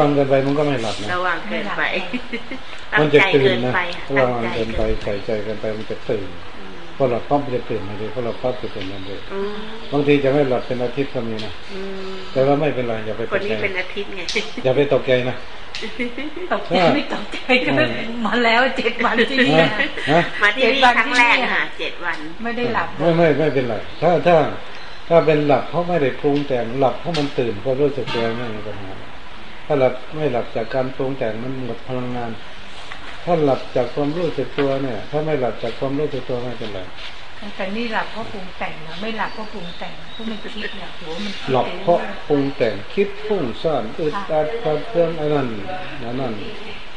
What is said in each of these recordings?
ฟังเกินไปมันก็ไม่หลับนะระวังเกินไปตั้มังจะใจตื่นเกินนะไประตั้งวังใจเกินไปใส่ใจเกินไปมันจะตื่นพอหลับปั๊บมันจะตื่นทันทีพอหลับปั๊บจะตื่นทันทีอืมบางทีจะไม่หลับเป็นอาทิตย์ก็มีนะอืมแต่ว่าไม่เป็นไรอย่าไปคตนกใจนี้เป็นอาทิตย์ไงอย่าไปตกใจนะตกใจไม่ตกใจก็มาแล้วเจ็ดวันที่นี่นะนะนะมาที่นี่เจ็ดวันครั้งแรกที่นี่ค่ะเจ็ดวันไม่ได้หลับไม่ไม่ไม่เป็นไรถ้าถ้าถ้าเป็นหลับเพราะไม่ได้ปรุงแต่งหลับเพราะมันตื่นก็รู้สึกตัวไม่มีปัญหา ถ้าหลับไม่หลับจากการปรุงแต่งมันหมดพลังงาน ถ้าหลับจากความรู้สึกตัวเนี่ย ถ้าไม่หลับจากความรู้สึกตัวไม่เป็นไรแต่นี่หลับเพราะปรุงแต่งนะไม่หลับเพราะปรุงแต่งเพราะมันคิดเนี่ยหัวมันคิดหลับไปเพราะอยปรุงแต่งคิดฟุ้งซ่านอึดอัดกระเพื่อนไอ้นั่นนั่นนั่น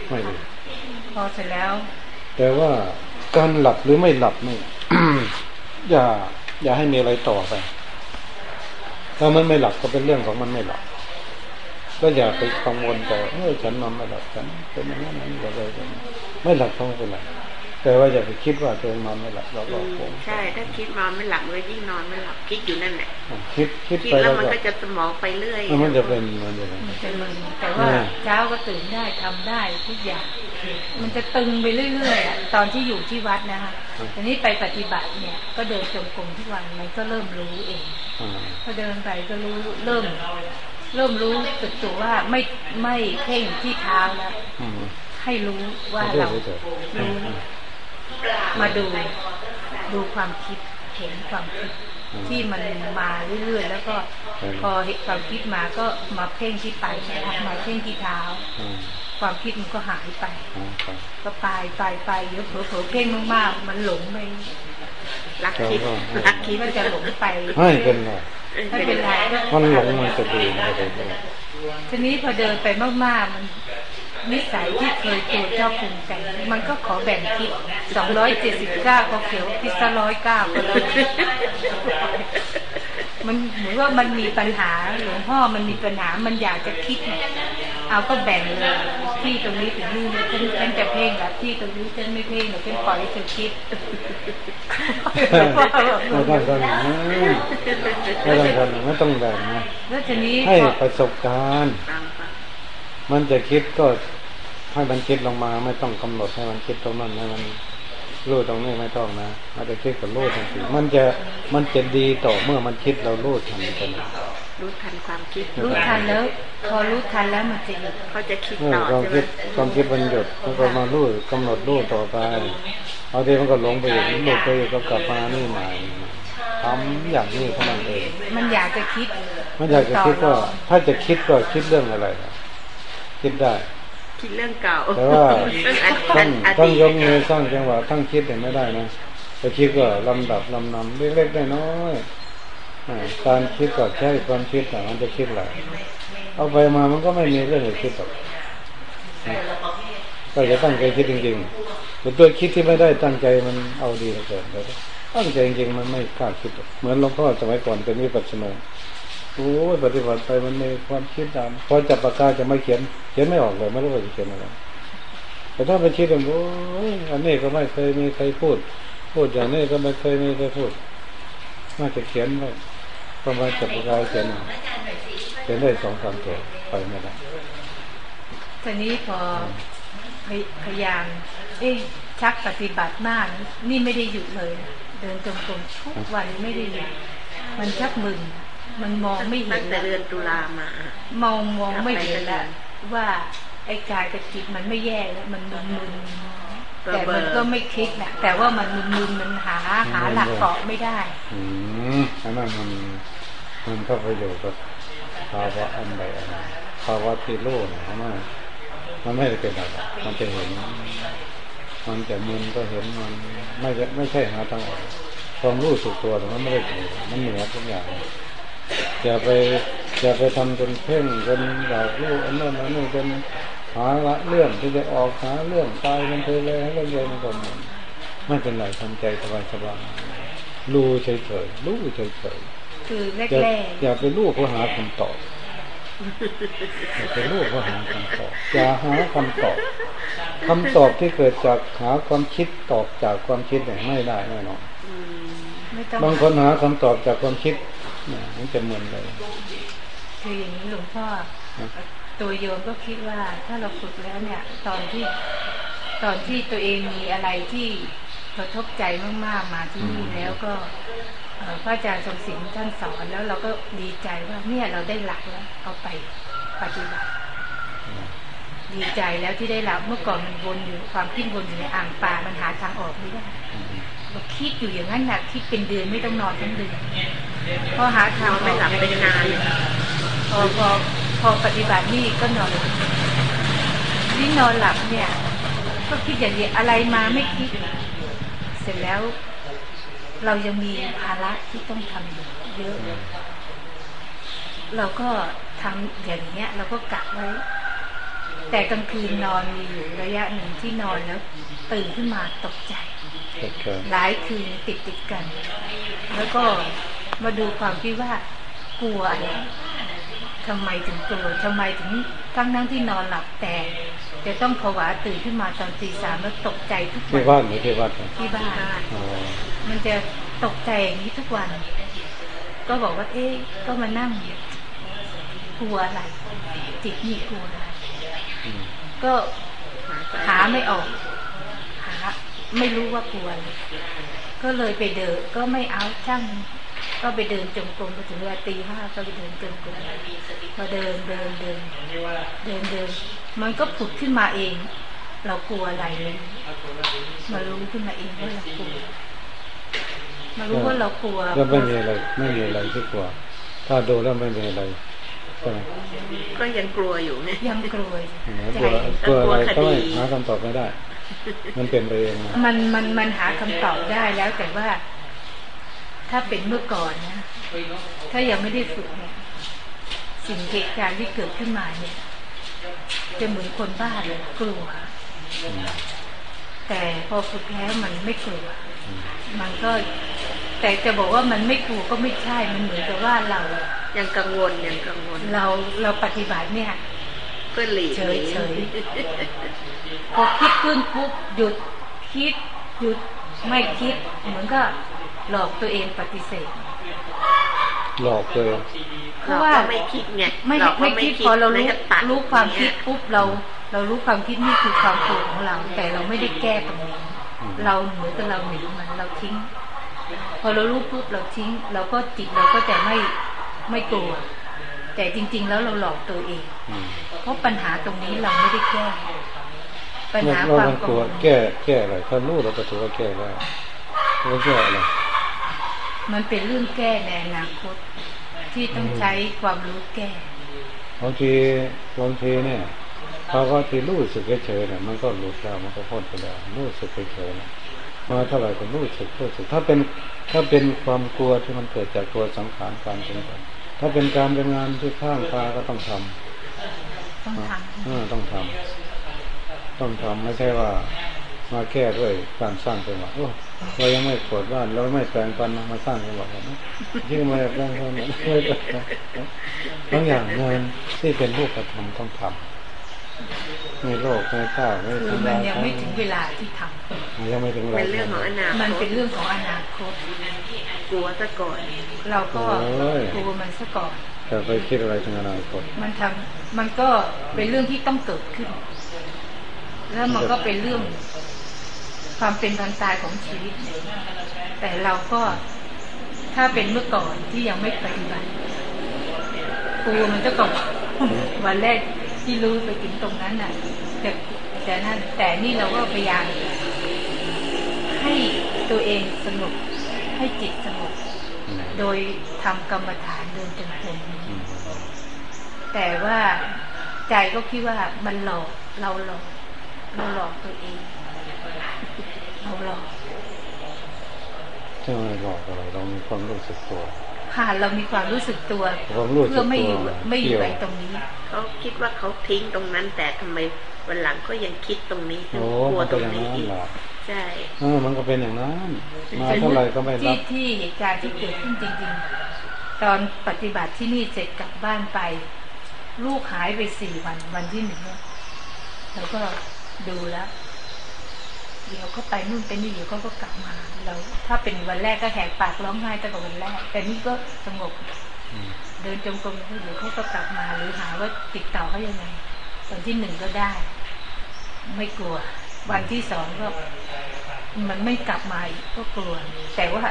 ไม่ดีพอเสร็จแล้ว แต่ว่าการหลับหรือไม่หลับนี่อย่า อย่าให้มีอะไรต่อไปถ้ามันไม่หลับก็เป็นเรื่องของมันไม่หลับ ก็อย่าไปกังวลแต่เออฉันนอนไม่หลับฉันเป็นอย่างนั้นอย่างนี้ก็เลยไม่หลับก็ไม่เป็นไรแต่ว่าอย่าไปคิดว่าตัวเองนอนไม่หลับเราอืก็มคงใช่ถ้าคิดนอนไม่หลับมันก็ยิ่งนอนไม่หลับคิดอยู่นั่นแหละคิดคิดคิดไปแล้แล้ววมันก็ก็จะสมองไปเรื่อยมันจะเป็นมันจะเป็นมันจะมึนแต่ว่าอ่าเช้าก็ตื่นได้ทำได้ทุกอย่าง มันจะตึงไปเรื่อยๆอะตอนที่อยู่ที่วัดนะคะทีนี้ไปปฏิบัติเนี่ย ก็เดินจงกรมทุกวันมันก็เริ่มรู้เองอ่าพอเดินไปก็รู้เริ่ม เริ่มรู้สึกตัวว่าไม่ไม่เพ่งที่เท้าแล้วอืมให้รู้ว่ารู้เรารู้เถอะรู้มาดูดูความคิดเห็นความคิดที่มันมาเรื่อยๆแล้วก็พอเห็นความคิดมาก็มาเพ่งที่ปลายเท้ามาเพ่งที่เท้าอืมความคิดมันก็หายไปอ่าครับก็ไปไปไปเดี๋ยวเผลอๆเพ่งมากๆมันหลงไปรักคิดรักคิคิดดว่าจะหลงไปไม่เป็นไร ไม่เป็นไรก็มันหลงมันจะดีมันจะดีทีนี้พอเดินไปมากๆมันนิสัยที่เคยตัวเจ้าปรุงแต่งมันก็ขอแบ่งคิด279ก็เขียวพิซซ่าร้อยเก้าก็แล้ว มันเหมือนว่ามันมีปัญหาหลวงพ่อมันมีปัญหามันอยากจะคิดเนี่ยเอาก็แบ่งเลยที่ตรงนี้ถึงนี่นะฉันฉันจะเพ่งแบบที่ตรงนี้ฉันไม่เพ่งหรอกฉันปล่อยให้เธอคิดไม่ต้องกันนะไม่ต้องกันนะไม่ต้องแบ่งนะแล้วทีนี้ให้พอประสบการณ์ตามไปมันจะคิดก็ให้มันคิดลงมา ไม่ต้องกำหนดให้มันคิดตรงนั้นให้มัน รู้ตรงนี้ไม่ต้องนะมันจะคิดกับรู้ทันทีมันจะมันจะดีต่อเมื่อมันคิดเรารู้ทันทีรู้ทันความคิด รู้ทันแล้ว พอรู้ทันแล้วมันจะหยุดเขาจะคิดเมื่อต่อความใช่ไหมคิดความคิดมันหยุดมันก็มารู้กำหนดรู้ต่อไปเอาทีมันก็หลงไปอีกหลุดไปอีกก็กลับมานี่ใหม่ทำอย่างนี้เท่านั้นเองมันอยากจะคิด มันอยากจะคิดก็ ถ้าจะคิดก็คิดเรื่องอะไรนะคิดได้ คิดเรื่องเก่าแต่ว่าเรื่องอต้ดีองตอต้องดียตกมือสร้างจังหวะทั้งคิดเนี่ยไม่ได้นะแต่คิดก็ลำดับลำนำเล็กๆน้อยๆอ่าการคิดก็ใช้ความคิดแต่มันจะคิดอะไรเอาไปมามันก็ไม่มีเรื่องให้คิดหรอกนะก็จะตั้งใจคิดจริงๆแต่ตัวคิดที่ไม่ได้ตั้งใจมันเอาดีเหลือเกินแต่ตั้งใจจริงๆมันไม่กล้าคิดหรอกเหมือนหลวงพ่อสมัยก่อนเป็นวิปัสสนา โอ้ยปฏิบัติไปมันมีความคิดตามพอจับปากกาจะไม่เขียน เขียนไม่ออกเลยไม่รู้ว่าจะเขียนอะไรแต่ถ้าไปคิดว่าโอ้ยอันนี้ก็ไม่เคยมีใครพูด พูดอย่างนี้ก็ไม่เคยมีใครพูดน่าจะเขียนไว้ประมาณจับปากกาเขียนเอาเขียนได้สองสามตัวไปไม่ได้ทีนี้พอพยายามเอ้ชักปฏิบัติมาก นี่ไม่ได้หยุดเลย เดินจงกรมทุกวันไม่ได้หยุดมันชักมึน มันมองไม่เห็ตั้นงแต่แล้วเดือนตุลามามองมองไม่เห็นแล้วว่าไอ้กายกับจิตมันไม่แย่แล้วมันมึนมึนๆแต่มันก็ไม่คลิกนะแต่ว่ามันมึนมึนๆมันหาหาหลักเกาะไม่ได้ อืมอันนั้นมันมันเข้าไปอยู่กับภาวะอันใดอันหนึ่งภาวะที่รู้นะมันมันไม่ได้เป็นอะไรมันจะเห็นมันจะมึนก็เห็นมันไม่ใช่ไม่ใช่หาทางออกความรู้สึกตัวแต่มันไม่ได้เป็นมันเหนือทุกอย่าง อย่าไปอย่าไปทำจนเพ่งจนอยากรู้อันนั้นอันนี้จนหาละเรื่องที่จะออกหาเรื่องตายมันเทเลยให้เรื่องใหญ่มันก็มันไม่เป็นไรทำใจสบายสบายๆรู้เฉยๆรู้เฉยคือแรๆอย่ากอย่าไปรู้เพื่อหาคำตอบอย่าไปรู้เพื่อหาคำตอบอย่าหาคำตอบคำตอบที่เกิดจากหาความคิดตอบจากความคิดเนี่ยไม่ได้แน่นอนอืมๆไม่ต้องบางคนหาคำตอบจากความคิดเนี่ยมันจะเหมือนเลย คืออย่างนี้หลวงพ่อ ตัวโยมก็คิดว่าถ้าเราฝึกแล้วเนี่ย ตอนที่ตอนที่ตัวเองมีอะไรที่กระทบใจมากๆมาที่นี่แล้วก็พระอาจารย์ทรงศิลป์ท่านสอนแล้วเราก็ดีใจว่าเนี่ยเราได้หลักแล้วเอาไปปฏิบัติ ดีใจแล้วที่ได้รับเมื่อก่อนมันวนอยู่ความคิดวนอยู่ในอ่างปลามันหาทางออกไม่ได้เราคิดอยู่อย่างนั้นหนะคิดเป็นเดือนไม่ต้องนอนทั้งเดือน พอหาทางนอนไม่หลับเป็นนานพอพอพอปฏิบัตินี่ก็นอนหลับนี่นอนหลับเนี่ย ก็คิดอย่างเดียวอะไรมาไม่คิด เสร็จแล้ว เรายังมีภาระที่ต้องทำอยู่เยอะ เราก็ทำอย่างเงี้ย เราก็กะไว้ แต่กลางคืนนอนมีอยู่ระยะหนึ่งที่นอนแล้วตื่นขึ้นมาตกใจตกใจหลายคืนติดติดๆกัน แล้วก็ มาดูความคิดว่ากลัวอะไรทำไมถึงกลัวทำไมถึงทั้งนั่งที่นอนหลับแต่จะต้องผวาตื่นขึ้นมาตอนตีสามแล้วตกใจทุกที่วับ้านนหรือที่วัดเนี่ยที่บ้านอ๋อมันจะตกใจอย่างนี้ทุกวัน ก็บอกว่าเอ๊ะก็มานั่งกลัวอะไรจิตนี่กลัวอะไรอืมก็หาไม่ออก หา ไม่รู้ว่ากลัวอะไรก็เลยไปเดินก็ไม่เอาช่าง ก็ไปเดินจงกรมไปถึงเวลาตีห้าก็ไปเดินจงกรมพอเดินเดินเดินเดินเดิน มันก็ผุดขึ้นมาเอง เรากลัวอะไรเลยมารู้ขึ้นมาเองว่าเรากลัวมารู้ว่าเรากลัวแล้วไม่มีอะไรไม่มีอะไรที่กลัว ถ้าดูแล้วไม่มีอะไรใช่ไหมก็ยังกลัวอยู่ไงยังกลัวอยู่อ๋อใจกลัวกลัวอะไรกลัก็วคดีไม่หาคำตอบไม่ได้ มันเป็นไปเองนะมันมันมันหาคำตอบได้แล้วแต่ว่า ถ้าเป็นเมื่อก่อนนะ ถ้ายังไม่ได้ฝึกเนี่ย สิ่งเหตุการณ์ที่เกิดขึ้นมาเนี่ย จะเหมือนคนบ้าเลยกลัวอืมแต่พอฝึกแล้วมันไม่กลัวอืมมันก็ แต่จะบอกว่ามันไม่กลัวก็ไม่ใช่ มันเหมือนกับว่าเรายังกังวลยังกังวล เราเราปฏิบัติเนี่ยเพื่อหลีกเฉหยนีเฉยพอคิดขึ้นปุ๊บหยุดคิดหยุดไม่คิดเหมือนก็ หลอกตัวเองปฏิเสธ หลอกเลยเพเราราะว่าก็ไม่คิดไงไม่เราก็ไม่คิดพอเรารู้แล้วก็ตัดรู้ความคิดเนี่ยปุ๊บเรา เรารู้ความคิดนี่คือความโกรธของเรา แต่เราไม่ได้แก้ตรงนี้เราเหมือนกับเราหนีมันเราทิ้ง พอเรารู้ปุ๊บเราทิ้ง เราก็จิตเราก็จะไม่ไม่กลัวแต่จริง ๆ แล้วเราหลอกตัวเองอืมเพราะปัญหาตรงนี้เราไม่ได้แก้ปัญหาเราความมันกักงลัววลแก้แก้อะไรถ้ารู้เราก็ถือว่าแก้ได้เราแก้อะไร มันเป็นเรื่องแก้ในอนาคต ที่ต้องใช้ความรู้แก้บางทีบางทีเนี่ยพอก็ที่รู้สึกเฉยๆเนี่ยมันก็หลุดแล้วมันก็พ้นไปแล้วรู้สึกเฉยๆเนี่ยมาเท่าไหร่ก็รู้สึกรู้สึก ถ้าเป็นถ้าเป็นความกลัวที่มันเกิดจากตัวสังขารการปรุงแต่งถ้าเป็นการเป็นงานที่ข้างตาก็ต้องทำต้องทเออต้องทำต้องทำไม่ใช่ว่ามาแก้ด้วยการสร้างจังหวะโอ้ เรายังไม่ปวดบ้านเราไม่แปลงฟันนะมาสร้างจังหวะกันนะยิ่งมาแปลงฟันเนี่ยไม่ได้บางอย่างงานที่เป็นรูปธรรมต้องทำไม่โลกไม่ข้าวไม่ำคือทำมัลานยยังไม่ถึงเวลาที่ทยังไม่ถึงเวลาเป็นเรื่องของอนาำคมันตเป็นเรื่องของอนาคตกลัวซะก่อนเราก็โอ้ยกลัวมันซะก่อนแต่ไปคิดอะไรถึงอนาคตมันทำมันก็เป็นเรื่องที่ต้องเกิดขึ้น แล้วมันก็เป็นเรื่อง ความเป็นพันตายของชีวิต แต่เราก็ถ้าเป็นเมื่อก่อนที่ยังไม่ปฏิบัติกลัวมันจะก่อนวันแรกที่รู้ไปถึงตรงนั้นน่ะแต่แต่นั่นแต่นี่เราก็พยายามให้ตัวเองสงบให้จิตสงบอืมโดยทำกรรมฐานเดินจงกรมอืมแต่ว่าใจก็คิดว่ามันหลอกเราหลอกเราหลอกตัวเอง เราหลอกใช่ไหมหลอกอะไรเรามีความรู้สึกตัวค่ะเรามีความรู้สึกตัวความรู้สึกเพื่อไม่อยู่ตัวไม่อยู่เกี่ยวไอ้ตรงนี้เขาคิดว่าเขาทิ้งตรงนั้น แต่ทำไมวันหลังก็ยังคิดตรงนี้ถึงโอ้กลัวมันตก็รงอย่างนี้นั้นอีกแหละใช่เออมันก็เป็นอย่างนั้นมาเท่าไหร่ก็ไม่รัที่บที่เหตุการณ์ที่เกิดขึ้นจริงๆ ตอนปฏิบัติที่นี่เสร็จกลับบ้านไป ลูกหายไปสี่วันวันที่หนึ่งเนี่ยเราก็ดูแล้ว เดี๋ยวก็ไปนู่นไปนี่เดี๋ยวก็ก็กลับมาเราถ้าเป็นวันแรกก็แหกปากร้องไห้ตั้งแต่วันแรก แต่นี่ก็สงบเดินจงกรมเขาอยู่เขาก็กลับมาหรือหาว่าติดต่อเขายังไงวันที่หนึ่งก็ได้ ไม่กลัว วันที่สองก็มันไม่กลับมาอีกก็กลัว แต่ว่า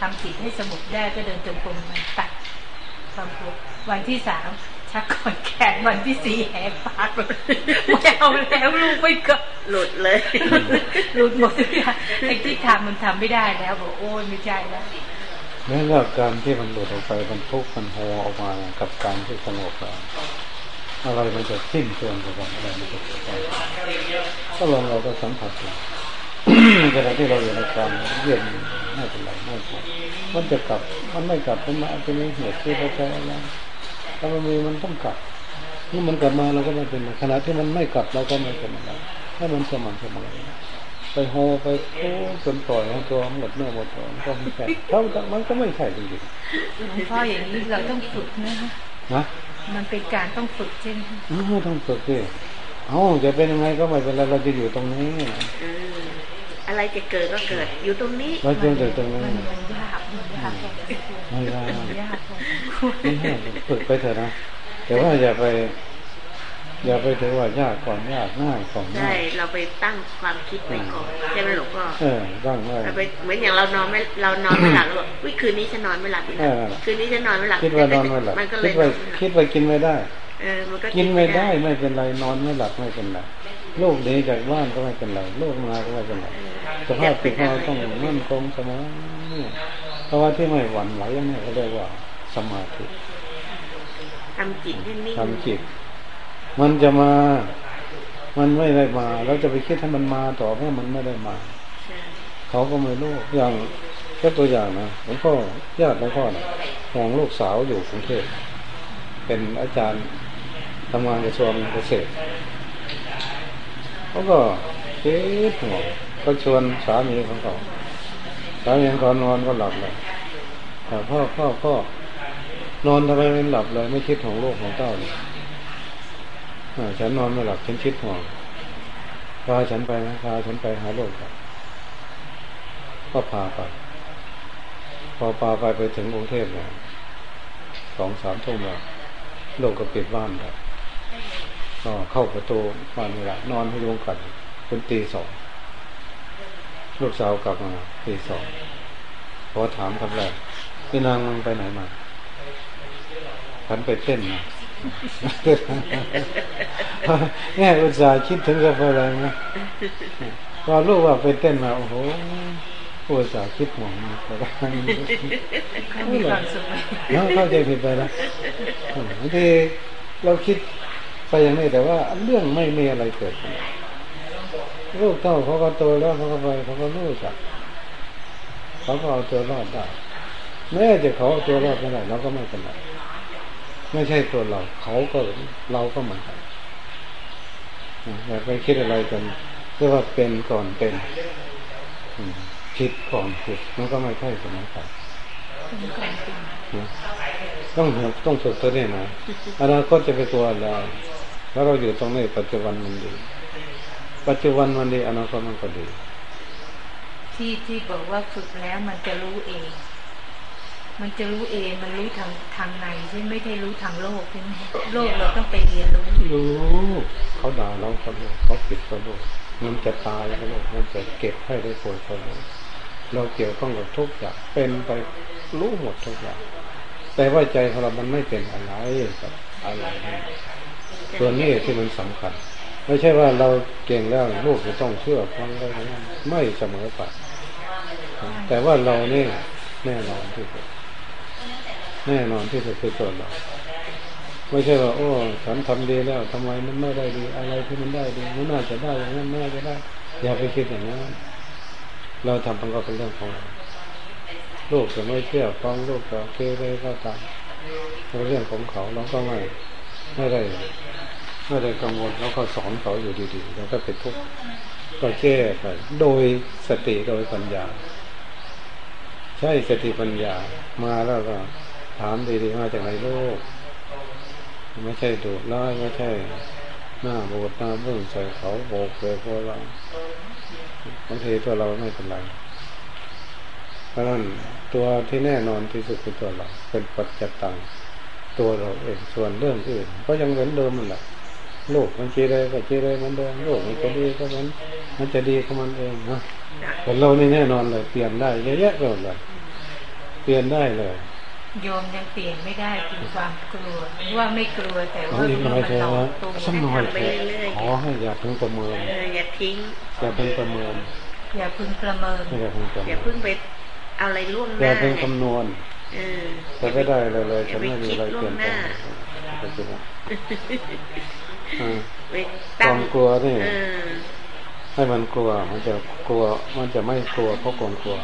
ทำจิตให้สงบได้ก็เดินจงกรมมันตัดความกลัววันที่สาม ชักก่อนแขนวันที่สี่แหกปากเลยไม่เอาแล้วลูกไม่ก็หลุดเลยหลุดหมดทุกอย่างไอ้ที่ทำมันทำไม่ได้แล้วบอกโอ้ยไม่ใช่แล้วแม้ว่าการที่มันหลุดออกไปมันทุกข์มันโหออกมากับการที่สงบแล้วอะไรมันจะสิ้นเชิงไปกันอะไรมันจะเกิดไปก็ลองเราก็สัมผัสดูในขณะที่เราอยู่ในความเย็นไม่เป็นไรไม่ปวดมันจะกลับมันไม่กลับมันอาจจะมีเหตุที่เราใช้อะไร ถ้ามันมีมันต้องกลับนี่มันกลับมาเราก็ไม่เป็นไรขณะที่มันไม่กลับเราก็ไม่เป็นอะไรถ้ามันสม่ำเสมอไปโฮไปโอ้จนปล่อยให้ตัวหมดเนื้อหมดตัวมันก็ไม่ใช่เท่ามันก็ไม่ใช่จริงหลวงพ่ออย่างนี้เราต้องฝึกนะๆนะมันเป็นการต้องฝึกใช่ไหมอ้าวต้องฝึกดิเอ้าจะเป็นยังไงก็ไม่เป็นไรเราจะอยู่ตรงนี้เอออะไรจะเกิดก็เกิด อยู่ตรงนี้เราจะอยู่ตรงนี้มันมันยากมันยากพอสมควรไม่ได้มันยากพอสมควรไม่ใช่ฝึกไปเถอะนะแต่ว่าอย่าไป อย่าไปถือว่ายากก่อนยากง่ายก่อนใช่ง่ายเราไปตั้งความคิดไว้ก่อนใช่ไหมหลวงพ่อเออร่างง่ายเราไปเหมือนอย่างเรานอนไม่เรานอนไม่หลับแล้วบอกวิคืนนี้ฉันนอนไม่หลับอีกแล้วเออคืนนี้ฉันนอนไม่หลับคิดว่านอนไม่หลับมันก็เลคิยดว่านอนไม่หลับคิดว่ากินไม่ได้เออมันก็กินไม่ได้ไม่เป็นไรนอนไม่หลับไม่เป็นไร ลูกหนีจากบ้านก็ไม่เป็นไรลูกมาก็ไม่เป็นไรสภาพจิตของเราต้องมั่นคงเสมอเนี่ยเพราะว่าที่ไม่หวั่นไหวเนี่ยเขาเรียกว่าสมาธิทำจิตให้นิ่งทำจิต มันจะมา มันไม่ได้มาแล้วจะไปคิดให้มันมาต่อเมื่อมันไม่ได้มาใช่เขาก็ไม่รู้อย่างแค่ตัวอย่างนะหลวงพ่อญาติหลวงพ่อนะห่วงลูกสาวอยู่กรุงเทพเป็นอาจารย์ทำงานกระทรวงเกษตร เขาก็คิดห่วงก็ชวนสามีของเขาสามีของเขานอนก็หลับเลยแต่พ่อพ่อพ่อนอนทำไมไม่หลับเลย ไม่คิดของโลกของเต้าเลยฉันนอนไม่หลับฉันคิดห่วงพาฉันไปนะพาฉันไปหาโลกก่อนก็พาไปพอพาไปไปถึงกรุงเทพเนี่ยสองสามทุ่มแล้วโลกก็ปิดบ้านแล้ว ก็เข้าประตูบ้านเวลานอนให้ยุงกัดจนตีสองลูกสาวกลับมาตีสองพอถามคำแรกพี่นางมึงไปไหนมาฉันไปเต้นมาแง่อุตส่าห์คิดถึงกับอะไรนะพอลูกว่าไปเต้นมาโอ้โหอุตส่าห์คิดหมองมันก็ได้เขามีความสุขไหมเนาะเข้าใจผิดไปนะอืมบางทีเราคิด ไปอย่างนี้แต่ว่าเรื่องไม่มีอะไรเกิดขึ้นลูกเต้าเขาก็โตแล้วเขาก็ไปเขาก็รู้จักเขาก็เอาตัวรอดได้แม้จะเขาเอาตัวรอดไม่ได้เราก็ไม่เป็นไรไม่ใช่ตัวเรา เขาก็เราก็เหมือนกันอย่าไปคิดอะไรกันเรียกว่าเป็นก่อนเป็นอืมผิดก่อนผิดมันก็ไม่ใช่เสมอไปเป็นความจริงนต้องต้องฝึกตัวนี้นะอนาคตจะเป็นตัวอะไร แล้วเราอยู่ตรงนี้ปัจจุบันมันดี ปัจจุบันมันดีอนาคตมันก็ดี ที่ที่บอกว่าฝึกแล้วมันจะรู้เอง มันจะรู้เองมันรู้ทางทางในใช่ไหมไม่ได้รู้ทางโลกใช่ไหมโลกเราต้องไปเรียนรู้รู้เขาด่าเราก็รู้เขาผิดก็รู้มันจะตายก็รู้มันจะเก็บให้ได้ป่วยก็รู้เราเกี่ยวข้องกับทุกอย่างเป็นไปรู้หมดทุกอย่างแต่ว่าใจของเรามันไม่เป็นอะไรกับอะไรนะ ตัวนี้ที่มันสำคัญ ไม่ใช่ว่าเราเก่งแล้วลูกจะต้องเชื่อฟังได้ทั้งนั้นไม่เสมอไปแต่ว่าเราเนี่ยแน่นอนที่สุดแน่นอนที่สุดคือตัวเราไม่ใช่ว่าโอ้ฉันทำดีแล้วทำไมมันไม่ได้ดี อะไรที่มันได้ดีมันน่าจะได้อย่างนั้นน่าจะได้ อย่าไปคิดอย่างนั้นเราทำมันก็เป็นเรื่องของเราลูกจะไม่เชื่อฟังลูกจะเกเรก็ตามเป็นเรื่องของเขาเราก็ไม่ไม่ได้ ไม่ได้กังวลแล้วก็สอนเขาอยู่ดีๆแล้วก็เป็นทุกข์ก็แก้ไปโดยสติโดยปัญญา ใช่สติปัญญามาแล้วก็ถามดีๆมาจากไหนโลก ไม่ใช่ดุร้ายไม่ใช่หน้าโบดหน้าเบื้องใส่เขาโบกเลยพวกเราบางทีตัวเราไม่เป็นไรเพราะฉะนั้นตัวที่แน่นอนที่สุดคือตัวเรา เป็นปัจจตังตัวเราเองส่วนเรื่องอื่น ก็ยังเหมือนเดิมมันแหละ โลกมันจีเลยก็จีเลยเหมือนเดิมโลกมันจะดีก็มัน มันจะดีของมันเองนะจ้ะแต่เรานี่แน่นอนเลยเปลี่ยนได้เยอะแยะไปหมดเลยเปลี่ยนได้เลยโยมยังเปลี่ยนไม่ได้คือความกลัวว่าไม่กลัวแต่เอาว่าอีกหน่อยเถมันหลออะกตัวสักหน่อยเถอะขอให้อย่าเพิ่งประเมินเอออย่าทิ้งอย่าเพิ่งประเมิน อย่าพึงประเมินอย่าเพิ่งประอเมิย่านเพิ่งไปเอาอะไรล่วงหอย่าน้าเพิ่งคำนวณเออจะไม่ได้เลยเลยอฉัย่านไปไม่มีคิดอะไรล่เปวลี่ยงนหแปลน้าง ไปจริงๆอ่าไปคตั้งวามกลัวนี่เออให้มันกลัว มันจะกลัว มันจะไม่กลัวเพราะความกลัว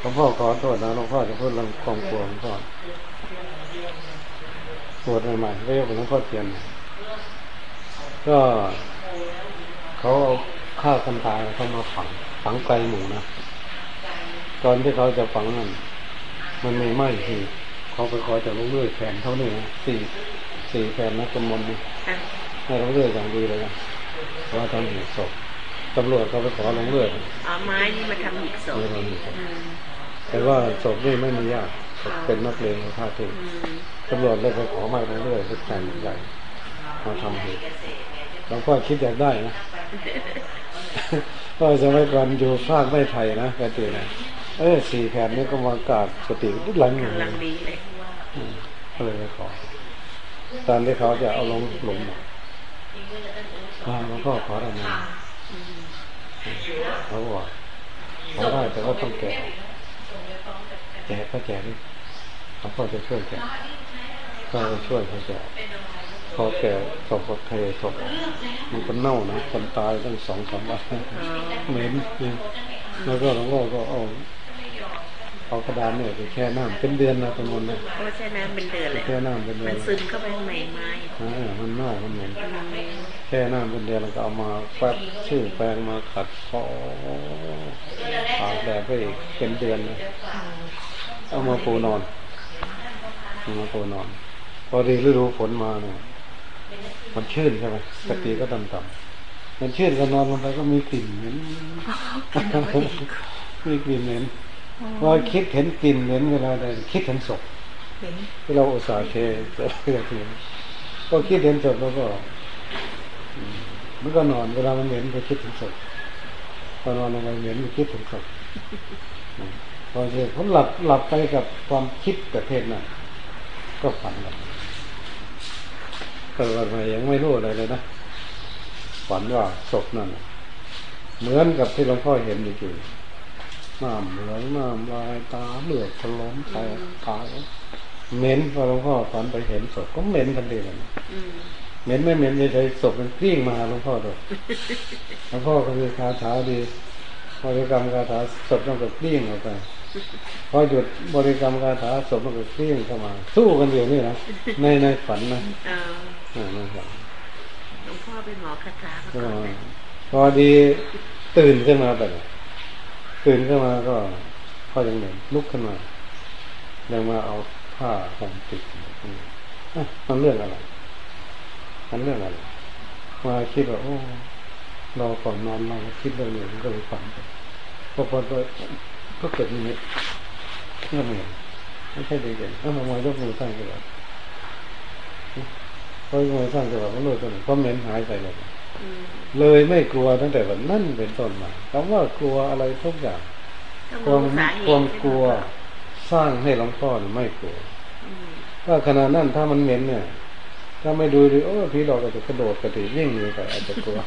หลวงพ่อขอโทษนะหลวงพ่อจะพูดเรื่องความกลัวหลวงพ่อปวดใหม่ๆก็ยกเป็นหลวงพ่อเทียนก็เขาเอาฆ่ากันตายเขามาฝัง ฝังไกลหมู่นะตอนที่เขาจะฝังนั่นมันมีไหม้ที่เขาไปขอจากลูกเลื่อยแผ่นเท่านี้นะสี่สี่แผ่นนะจำนวนนี้อะ ให้ลงเลื่อยอย่างดีเลยนะเพราะว่าทำหีบศพตำรวจก็ไปขอลงเลื่อยเอาไม้นี่มาทำหีบศพไม่ทำหีบศพอืมแต่ว่าศพนี่ไม่มีญาติศพเป็นนักเลงกับฆ่าทิ้งอืมตำรวจเลยไปขอมาลงเลื่อยทุกแผ่นใหญ่มาทำหีบหลวงพ่อคิดอยากได้นะก็สมัยก่อนอยู่ภาคไม่ไทยนะกตินะเออสี่แผ่นนี้ก็มากราบสติทุกหลังอย่างกำลันี้งดีเลยอืมก็เลยไปขอตอนที่เขาจะเอาลงหลุมอะ มาหลวงพ่อขออะไรมาอืมเขาบอกว่าขอได้แต่ว่าต้องแกะแกะก็แกะดิหลวงพ่อจะช่วยแกะก็เลยช่วยเขาแกะพอแกะศพก็เทศพออกมันก็เน่านะคนตายตั้งสองสามวันอ๋อเหม็นเนี่ยแล้วก็หลวงพ่อก็เอาเอากระดานเนี่ยไปแช่น้ำเป็นเดือนนะตรงนั้นนะเพราะฉะนั้นเป็นเดือนเลยแช่น้ำเป็นเดือมันนซึมเข้าไปข้างในไม้อ่า มันเน่ามันเหม็นอืมแช่น้ำเป็นเดือนแล้วก็เอามาแป๊บชื่อแปรงมาขัดคอตากแดดไปอีกเป็นเดือนเลยเอามาปูนอนเอามาปูนอน พอดีฤดูฝนมาเนี่ยมันชื่นใช่ไหมปกติก็ต่ำๆมันชื่นก็นอนลงไปก็มีกลิ่นเหม็นมีกลิ่นเหม็นพอคิดเห็นกลิ่นเหม็นเวลาใดคิดเห็นศพเห็นที่เราอุตส่าห์เทศพเพื่อที ก็คิดเห็นศพแล้วก็มันก็นอนเวลามันเหม็นก็คิดถึงศพพอนอนลงไปเหม็นก็คิดถึงศพพอเสร็จผมหลับหลับไปกับความคิดประเภทนั้นก็ฝันแบบเกิดวันใหม่ยังไม่รู้อะไรเลยนะฝันว่าศพนั่นเหมือนกับที่หลวงพ่อเห็นจริงๆน้ำเหลืองน้ำลายตาเหลือดถลอมแตกตาย เหม็นพอหลวงพ่อฝันไปเห็นศพก็เหม็นกันดีเลยอืมเหม็นไม่เหม็นเฉยๆศพมันกลิ้งมาหาหลวงพ่อด้วยหลวงพ่อก็คือคาถาดีบริกรรมคาถาศพต้องก็กลิ้งออกไปพอหยุดบริกรรมคาถาศพมันก็กลิ้งเข้ามา สู้กันอยู่นี่นะในในฝันนะเอออ่าในฝันหลวงพ่อเป็นหมอคาถามาก็ก่อนนะพอดีตื่นขึ้นมาแบบตื่นขึ้นมาก็พ่อยังเหม็นลุกขึ้นมายังมาเอา ผ้าห่มติดอืมอะมันเรื่องอะไร มันเรื่องอะไรมาคิดว่าโอ้เราก่อนนอนเราคิดเรื่องนี้มันก็เลยฝันไปพอพอก็เกิดนิมิตเรื่องนี้ไม่ใช่ดีเด่นแล้วทำไมยกมือสร้างจังหวะพอยกมือสร้างจังหวะมันรู้ตัวหนึ่งเพราะเหม็นหายไปเลยอืมเลยไม่กลัวตั้งแต่วันนั้นเป็นต้นมาคำว่ากลัวอะไรทุกอย่างต้องความรู้สาเหตุความกลัว สร้างให้หลวงพ่อเนี่ยไม่กลัวอืมว่าขณะนั้นถ้ามันเหม็นเนี่ย ถ้าไม่ดูดิโอ้พี่หลอกอาจจะกระโดดกระติวิ่งหนีไปอาจจะกลัว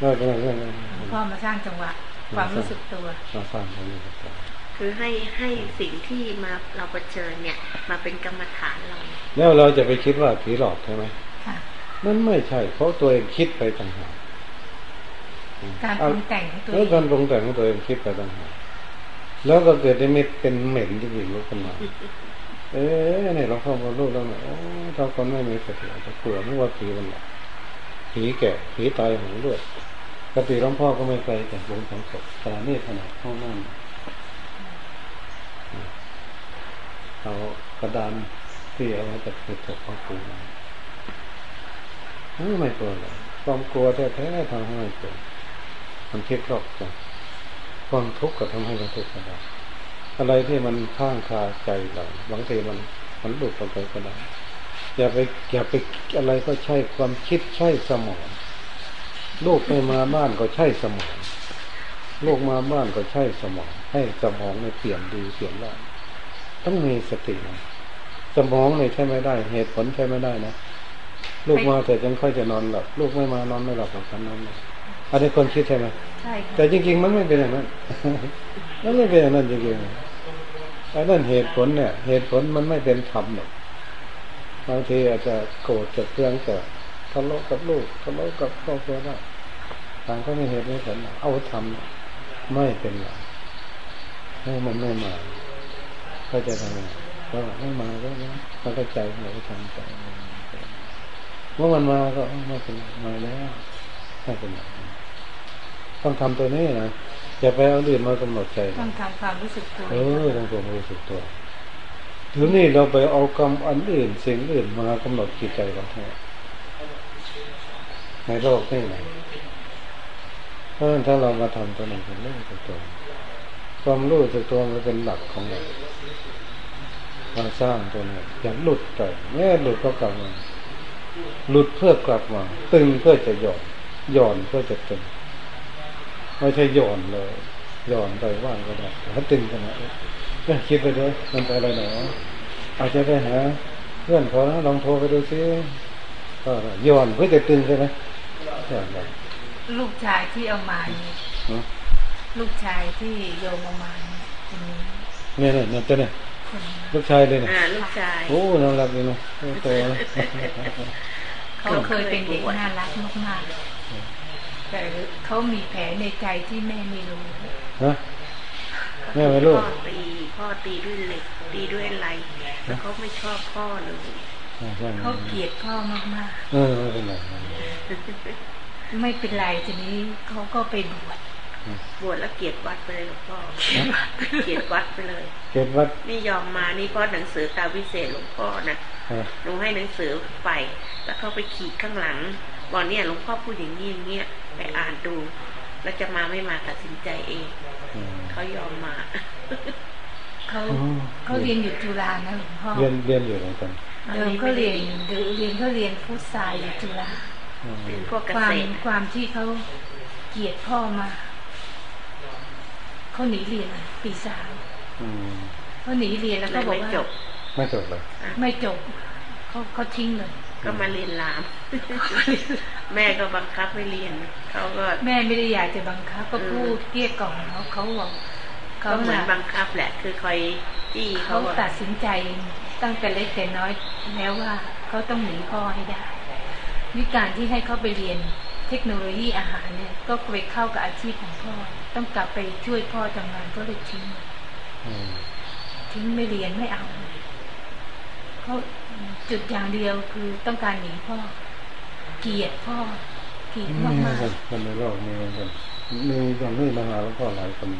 ก็ก็ก็ก็พ่อมาสร้างจังหวะความรู้สึกตัวมาสร้างตรงนี้ครับคือให้ให้สิ่งที่มาเราเผชิญเนี่ย มาเป็นกรรมฐานเราแล้วเราจะไปคิดว่าผีหลอกใช่ไหมค่ะมันไม่ใช่เพราะตัวเองคิดไปต่างหากการปรุงแต่งของตัวแล้เอวงการปรุงแต่งของตัวเองคิดไปต่างหาก แล้วก็เกิดได้เม็ดเป็นเหม็นที่หญิงลุกขึ้นมา เอ๊ะเนี่ยเราเข้ามาลูกแล้วเนี่ยโอ้ถ้าคนไม่มีสติอาจจะกลัวไม่ว่าผีมันหรอกผีแก่ผีตายหงด้วยปกติหลวงพ่อก็ไม่ไกลจากวงสังศพขนาดนี้ขนาดห้องนั่นเอากระดานที่เอามาจากศพของปูมาเอ้ยไม่กลัวเลยความกลัวแท้ๆทำให้ไม่กลัวมันคิดรอบจัง ความทุกข์ก็ทำให้เราทุกข์ก็ได้อะไรที่มันข้างคาใจเราบางทีมันมันหลุดออกไปก็ได้อย่าไปอย่าไปอะไรก็ใช่ความคิดใช่สมองลูกไม่มาบ้านก็ใช่สมองลูกมาบ้านก็ใช่สมอง ให้สมองในเปลี่ยนดีเปลี่ยนได้ต้องมีสตินะสมองเนี่ยใช่ไม่ได้ เหตุผลใช่ไม่ได้นะลูกมาแต่ยังค่อยจะนอนหลับลูกไม่มานอนไม่หลับหรอกกันนอนไม่หลับ อันนี้คนคิดใช่ไหมใช่ค่ะแต่จริง ๆ มันไม่เป็นอย่างนั้นมันไม่เป็นอย่างนั้นจริงๆไอ้นั่นเหตุผลเนี่ย เหตุผลมันไม่เป็นธรรมหรอกบางทีอาจจะโกรธจะเคืองจะทะเลาะกับลูกทะเลาะกับครอบครัวได้ต่างก็ไม่เหตุไม่ผลหรอกเอาธรรมไม่เป็นไรให้มันไม่มาก็จะทำไงก็ไม่มาก็นะมันก็ใจเราก็ทำใจเมื่อมันมาก็ไม่เป็นไรมาแล้วไม่เป็นไร ต้องทำตัวนี้นะอย่าไปเอาอื่นมากำหนดใจต้อนะงทำความรู้สึกตัวเออต้องตัวรู้สึกตัวทีนี้เราไปเอากรรมอันอื่นสิ่งอื่นมากำหนดจิตใจเราแท้ในโลกนี่นะเพราะฉะนั้นถ้าเรามาทำตัวนี้เป็นเรื่องสึกตัวความรู้สึกตัวมันเป็นหลักของเราเราสร้างตัวนี้อย่าหลุดไปแม้หลุดก็กลับมาหลุดเพื่อกลับมา ตึงเพื่อจะหย่อนหย่อนเพื่อจะตึง ไม่ใช่หย่อนเลยหย่อนไปว่างก็ได้ถ้าตึงขนาดนี้ก็คิดไปด้วยมันไปอะไรหนออาจจะไปหาเพื่อนเขานะลองโทรไปดูซิก็หย่อนเพื่อจะตึงใช่ไหมหย่อนไปลูกชายที่เอามาเนี่ยเนอะลูกชายที่โยมเอามาเนี่ยคนนี้เนี่ยเนี่ยเนี่ยเจ้าเนี่ยคนนี้ลูกชายเลยเนี่ยอ่าลูกชายโอ้น่ารักดีนะโอ้โตนะเขาเคยเป็นเด็กน่ารักมากๆ แต่เขามีแผลในใจที่แม่ไม่รู้ฮะแม่ไม่รู้พ่อตีพ่อตีด้วยเหล็กตีด้วยอะไรแล้วเขาไม่ชอบพ่อเลยอ่าใช่ไหมเขาเกลียดพ่อมากเออไม่เป็นไรๆไม่เป็นไรทีนี้เขาก็ไปบวชบวชแล้วเกลียดวัดไปเลยหลวงพ่อเกลียดวัดไปเลย เก็บวัดนี่ยอมมานี่เพราะหนังสือตาวิเศษหลวงพ่อนะอ่าหนูให้หนังสือไป แล้วเขาไปขีดข้างหลังบอกเนี่ยหลวงพ่อพูดอย่างนี้อย่างเงี้ย ไปอ่านดู แล้วจะมาไม่มาตัดสินใจเองอืมเขายอมมาเขาอ๋อเขาเรียนอยู่จุฬานะหลวงพ่อเรียนเรียนอยู่เหมือนกันเดิมก็เรียนเรียนก็เรียนฟุตซายอยู่จุฬาอืมเป็นพวกเกควาษมตรความที่เขาเกลียดพ่อมาเขาหนีเรียนเลยปีสามอืมเขาหนีเรียนแล้วเลก็ยบอกไม่ว่าจบไม่จบเลยไม่จบเขาเขาทิ้งเลย ก็มาเรียนราม แม่ก็บังคับให้เรียนเขาก็แม่ไม่ได้อยากจะบังคับก็พูดเกลี้ยกล่อมเขาเขาบอกเขาเขาเหมือนน่ะบังคับแหละ คือคอยจี้เขาเขาอะตัดสินใจตั้งแต่เล็กแต่น้อยแล้วว่าเขาต้องหนีพ่อให้ได้วิการที่ให้เขาไปเรียนเทคโนโลยีอาหารเนี่ย ก็ไปเข้ากับอาชีพของพ่อ ต้องกลับไปช่วยพ่อทำงานก็เลยทิ้งอืมทิ้งไม่เรียนไม่เอา เขาจุดอย่างเดียวคือต้องการหนีพ่อ เกลียดพ่อเกลียดมีมากเหมือนกันคนในโลกมีเหมือนกันมีอย่างนี้มาหาแล้วก็หลายคน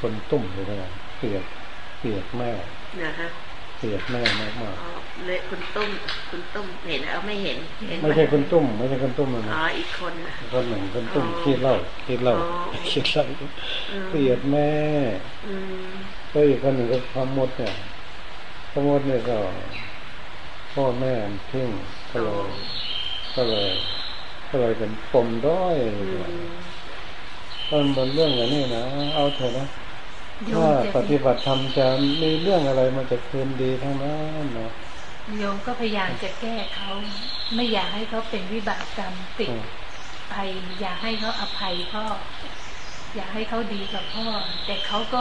คนตุ่มเลยนะเกลียดเกลียดแม่นะฮะเกลียดแม่มากมากอ๋อเลยคุณตุ้มคุณตุ้มเห็นเอาไม่เห็นเห็นๆไม่ใช่คนตุ่มไม่ใช่คนตุ่มนะอ๋ออีกคนนะคนหนึ่งคนตุ่มอ๋อขี้เหล้าขี้เหล้าอ๋อขี้เหล้าอืมเกลียดแม่อืมก็อีกคนหนึ่งก็พมดเนี่ยพ มดเนี่ยก็พ่อแม่ทิ้งก็เลยก็เลยก็เลยเป็นปมด้อยอืมมันเป็นเรื่องอย่างนี้นะเอาเถอะนะๆโยถ้ามจะปฏิบัติธรรมจะมีเรื่องอะไรมันจะคืนดีทั้งนั้นนะโยมก็พยายามจะแก้เขาไม่อยากให้เขาเป็นวิบากกรรมติดอืมภัยอยากให้เขาอภัยพ่ออยากให้เขาดีกับพ่อแต่เขาก็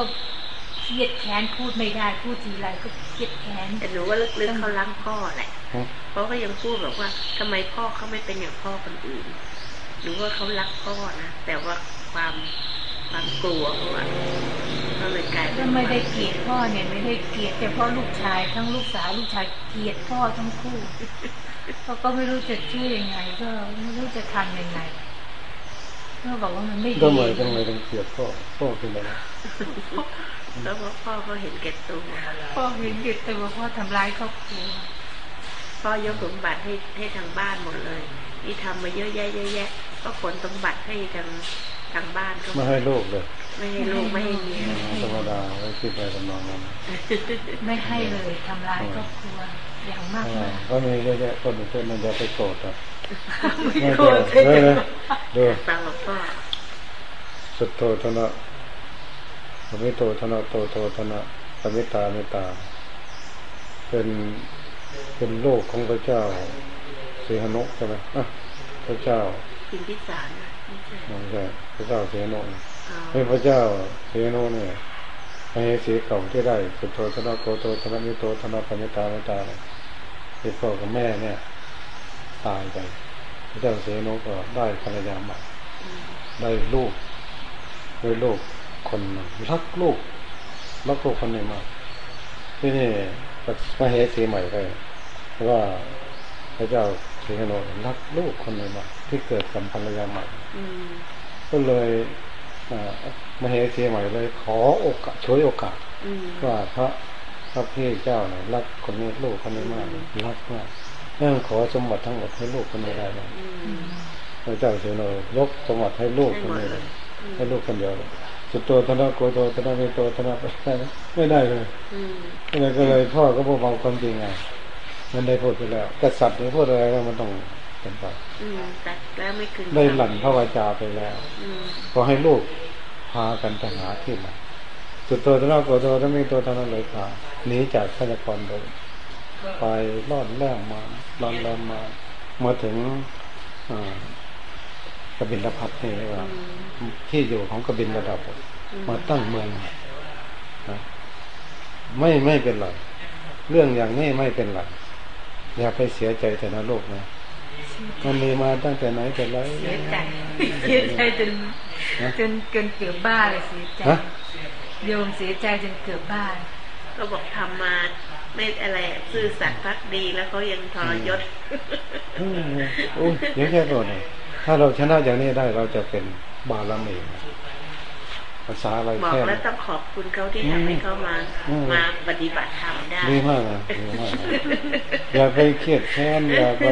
เครียดแค้นพูดไม่ได้พูดทีไรก็เครียดแค้นแต่หนูว่าลึกๆเขารักพ่อแหละฮะเพราะก็ยังพูดแบบว่าทำไมพ่อเขาไม่เป็นอย่างพ่อคนอื่นหนูว่าเขารักพ่อนะแต่ว่าความความกลัวเขาอะก็เลยกลายเป็ก็นไม่ได้เกลียดพ่อเนี่ยไม่ได้เกลียดเฉพาะลูกชายทั้งลูกสาวลูกชายเกลียดพ่อทั้งคู่เขาก็ไม่รู้จะช่วยยังไง ก็ไม่รู้จะทำยังไงก็บอกว่ามันไม่ดีก็เหมือนกันเลยต้องเกลียดพ่อพ่อเป็นอะไร แล้วเพราะพ่อเขาเห็นแก่ตัวพ่อเห็นเกลียดตัวพ่อทำร้ายครอบครัวพ่อยกสมบัติให้ให้ทางบ้านหมดเลยนี่ทำมาเยอะแยะเยอะแยะก็ขนสมบัติให้ทางทางบ้านก็ไม่ให้ลูกเลยไม่ให้ลูกไม่ให้เมียธรรมดาไว้คิดไปทำนองนั้นไม่ให้เลยทำร้ายครอบครัวอย่างมากอ่าเลยก็มีเยอะแยะคนอื่นมันจะไปโกรธอะไม่ไม่โกรโกรธธเลยนะดูฟังหลวงพ่อสุดโทธนะ ปมิโตธนะโตโทธนะปมิตาเมตตา เป็นเป็นโลกของพระเจ้าสีหนุใช่ไหมอะพระเจ้าพิมพิสารนะไม่ใช่ไม่ใช่พระเจ้าสีหนุอ๋อให้พระเจ้าสีหนุเนี่ยให้สีเก่าที่ได้สุดโทธนะโกโตธนะมิโตธนะปมิตาเมตตาเนี่ยที่พ่อกับแม่เนี่ย ตายไปพระเจ้าสีหนุก็ได้ภรรยาใหม่อืมได้ลูกได้ลูก คนหนึ่งรักลูกรักลูกคนหนึ่งมากที่นี่มาเหสีใหม่ไปว่าพระเจ้าสีหนรักลูกคนหนึ่งมากที่เกิดกับภรรยาใหม่อืมก็เลยอ่ามาเหสีใหม่เลย ขอโอกาสช่วยโอกาสอืมว่าพระพระพี่เจ้าเนี่ยรักคนนี้ลูกคนนี้มากรักมากเรื่องขอสมบัติทั้งหมดให้ลูกคนนี้ได้เลยอืมพระเจ้าสีหนยกสมบัติให้ลูกให้คนหมดนี้เลเลยยอืมให้ลูกคนเดียวเลย สุดโตธนะโกโตธนะเมโตธนะไปได้ไหมไม่ได้เลยอืมก็เลยก็เลยพ่อก็บอกความจริงไงมันได้พูดไปแล้วกษัตริย์นี่พูดอะไรแล้วมันต้องเป็นไปอืมแต่แล้วไม่คืนได้หลั่นพระวาจาไปแล้วอืมขอให้ลูกพากันไปหาที่ใหม่สุดโตธนะโกโตธนะเมโตธนะเลยพาหนีจากพระนครโดยไปรอดแล่มมาลอนแล่มมามาถึงอ่า กบินพัทนี่ว่าอืมที่อยู่ของกบินระดับอืมมาตั้งเมืองนะไม่ไม่เป็นไรเรื่องอย่างนี้ไม่เป็นไรอย่าไปเสียใจแต่นะโลกนะมันมีมาตั้งแต่ไหนแต่ไรเสียใจเสียใจจนจนเกินเกือบบ้าเลยเสียใจฮะโยมเสียใจจนเกือบบ้าก็บอกทำมาไม่อะไรอะซื่อสัตย์พักดีแล้วเขายังทรยศอืมโอ้ยเดี๋ยวแค่ก่อนเลย ถ้าเราชนะอย่างนี้ได้เราจะเป็นบารมีภาษาอะไรบอกแค่แล้วต้องขอบคุณเขาที่ทำให้เขามาอืมมาปฏิบัติธรรมได้ดีมากนะดีมากนะอย่าไปเครียดแค้นอย่าไป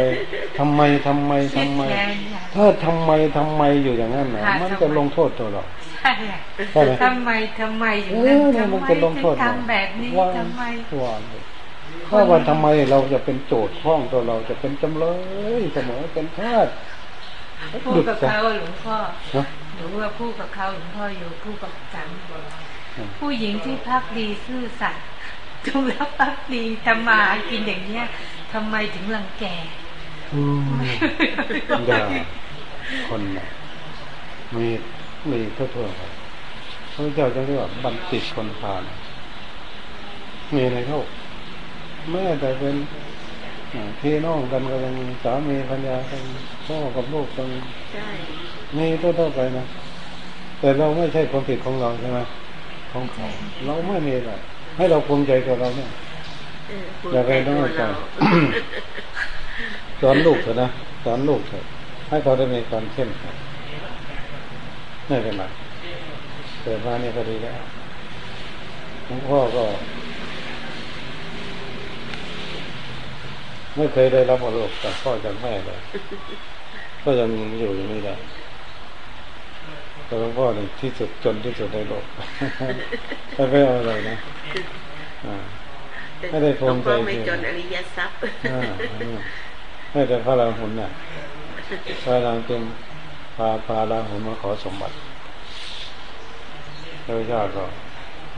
ทำไมทำไมเครียดทำไมแค้นอย่าถ้าทำไมทำไมอยู่อย่างนั้นนะค่ะมันทำไมจะลงโทษตัวเราใช่อะใช่ไหมทำไมทำไมอยู่เอนั่นอเนี่ยทำมันไมจะลงถึโทงษเราทำแบบนี้ว่าทำไมว่าถ้าวันทำไมเราจะเป็นโจทย์ข้องตัวเราจะเป็นจำเลยเสมอเป็นทาส พูดกับเขาหลวงพ่อนะหนูว่าพูดกับเขาหลวงพ่ออยู่พูดกับจันอืมผู้หญิงที่พักดีซื่อสัตย์จงรับพักดีทำมาหากินอย่างเนี้ยทำไมถึงรังแกอืมอย่าคนน่ะมีมีทั่วๆไปพระเจ้าจะเรียกว่าบัณฑิตคนพาลมีในโลกแม้แต่เป็นอ่า พี่น้องกันก็ยังมีสามีภรรยากันพ่อกับลูกกันใช่มีทั่วๆไปนะแต่เราไม่ใช่ความผิดของเราใช่ไหมของเขาเราไม่มีอะไรให้เราภูมิใจกับเราเนี่ยเออภูมิอย่าไปใจน้อยตัวใจเราสอนลูกเถอะนะสอนลูกเถอะให้เขาได้มีความเข้มแข็งไม่เป็นไรเกิดมานี่ก็ดีแล้วหลวงพ่อก็ ไม่เคยได้รับมรดกจากพ่อจากแม่เลยก็ยังอยู่อย่างนี้ได้แต่หลวงพ่อนี่ที่สุดจนที่สุดในโลกไม่ไปเอาอะไรนะอ่าไม่ได้ภูมิใจหลวงพ่อไม่จนอริยทรัพย์อ่าไม่แต่พระราหุลน่ะพระราหุลเป็นพาพาราหุลมาขอสมบัติพระเจ้าก็